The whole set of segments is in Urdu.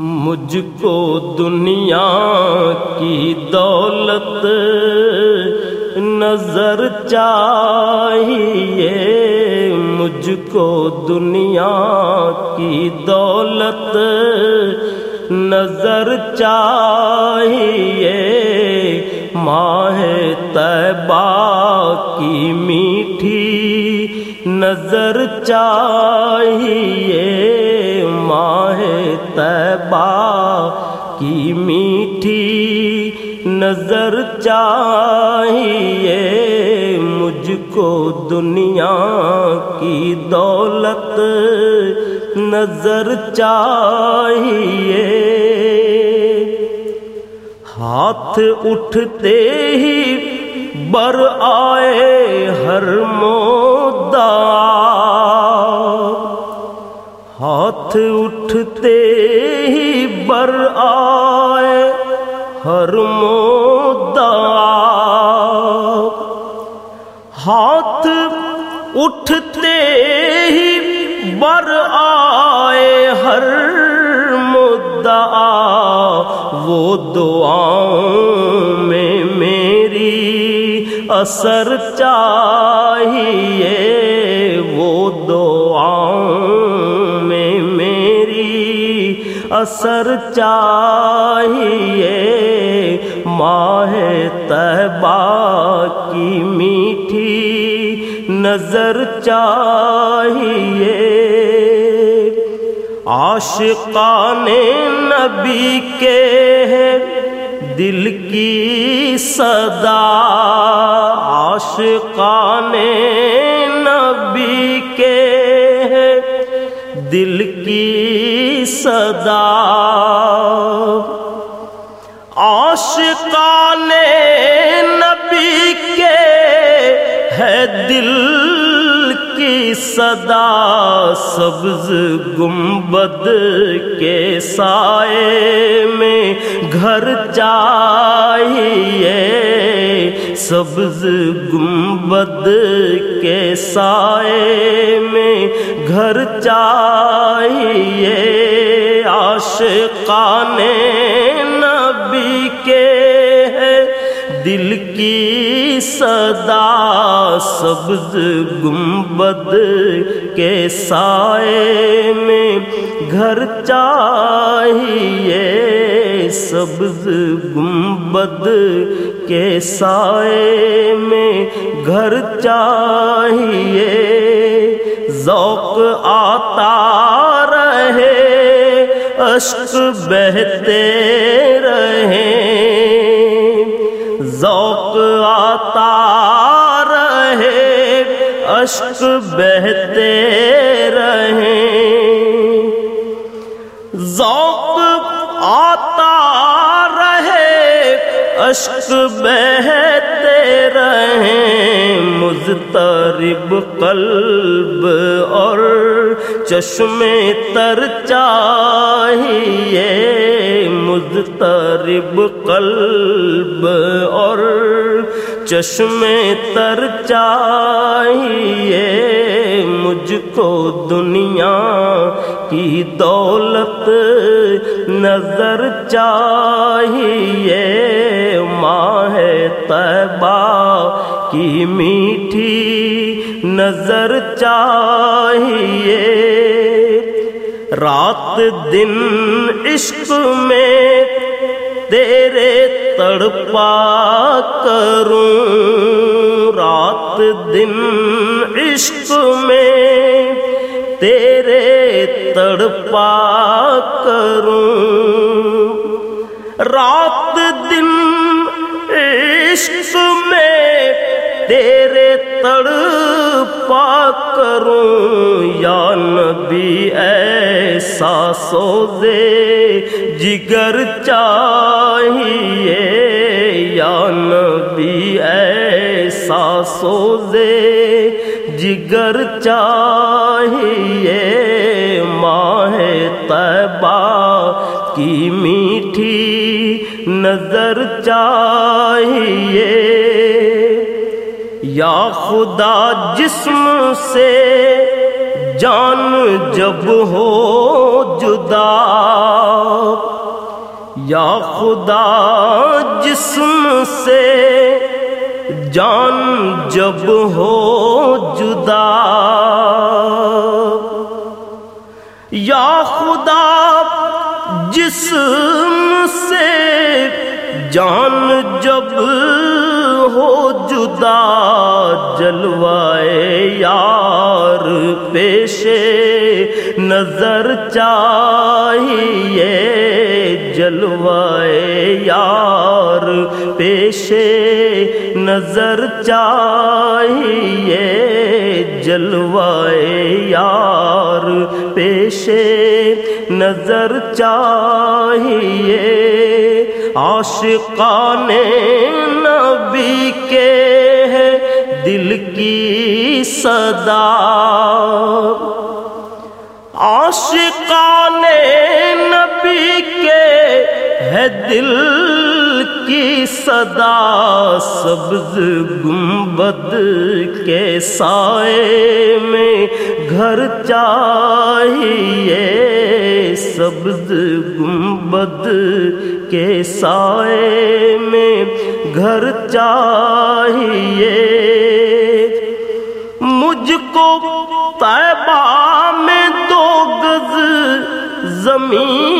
مجھ کو دنیا کی دولت نظر چاہیے مجھ کو دنیا کی دولت نظر چاہیے۔ ماہ طیبہ کی میٹھی نظر چاہیے۔ ماہ طیبہ کی میٹھی نظر چاہیے مجھ کو دنیا کی دولت نظر چاہیے۔ ہاتھ اٹھتے ہی بر آئے ہر مودا۔ ہاتھ اٹھتے ہی بر آئے، ہر مودا۔ ہاتھ اٹھتے ہی بر آئے، ہر مدعا وہ دعاؤں میں میری اثر چاہیے۔ اثر چاہیے۔ ماہ طیبہ کی میٹھی نظر چاہیے۔ عاشقان نبی کے دل کی صدا۔ عاشقان نبی دل کی صدا۔ عاشقان نبی کے ہے دل صدا سبز گنبد کے سائے میں گھر چاہیے۔ سبز گنبد کے سائے میں گھر چاہیے۔ عاشقان نبی کے ہے، دل کی صدا سبز گنبد کے سائے میں گھر چاہیے سبز گنبد کے سائے میں گھر چاہیے ذوق آتا رہے اشک بہتے رہے اشک بہتے رہے ذوق آتا رہے اشک بہتے رہیں۔ مضطرب قلب اور چشمے تر چاہیے۔ مضطرب قلب اور چشمے تر چاہیے مجھ کو دنیا کی دولت نظر چاہیے ماہ طیبہ کی میٹھی نظر چاہیے رات دن عشق میں تیرے تڑپا کروں رات دن عشق میں تیرے تڑپا کروں رات پا کروں یا نبی، ایسا سوزے، جگر چاہیے یا نبی، ایسا سوزے، جگر چاہیے ماہ طیبہ کی میٹھی نظر چاہیے یا خدا جسم سے جان جب ہو جدا یا خدا جسم سے جان جب ہو جدا یا خدا جسم سے جان جب ہو جدا جلوائے یار پیشے، نظر چاہیے جلوائے یار پیشے، نظر چاہیے جلوائے یار پیشے، نظر چاہیے عاشقان نبی کے ہے دل کی صدا۔ عاشقان نبی کے ہے دل کی صدا سبز گنبد کے سائے میں گھر چاہیے سبز گنبد کے سائے میں گھر چاہیے مجھ کو طیبہ میں دو گز زمین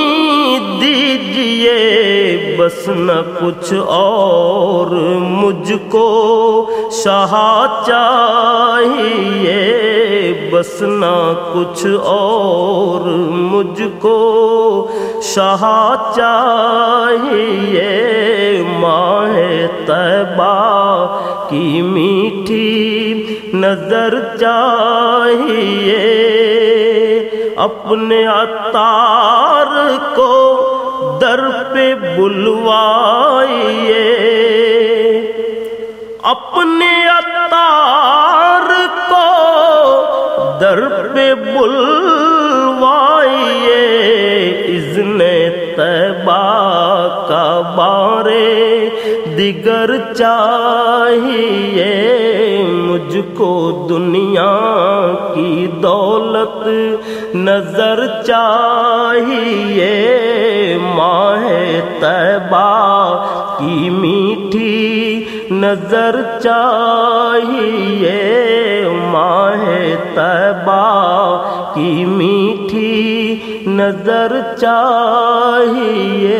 دیجیے بس نہ کچھ اور مجھ کو شاہ چاہیے۔ بس نہ کچھ اور مجھ کو شاہ چاہیے۔ ماہ طیبہ کی میٹھی نظر چاہیے۔ اپنے اتار کو در پہ بلوائیے۔ اپنے اتار کو در پہ بلوائیے۔ بارے دیگر چاہیے مجھ کو دنیا کی دولت نظر چاہیے ماہ طیبہ کی میٹھی نظر چاہیے ماہ طیبہ کی میٹھی نظر چاہیے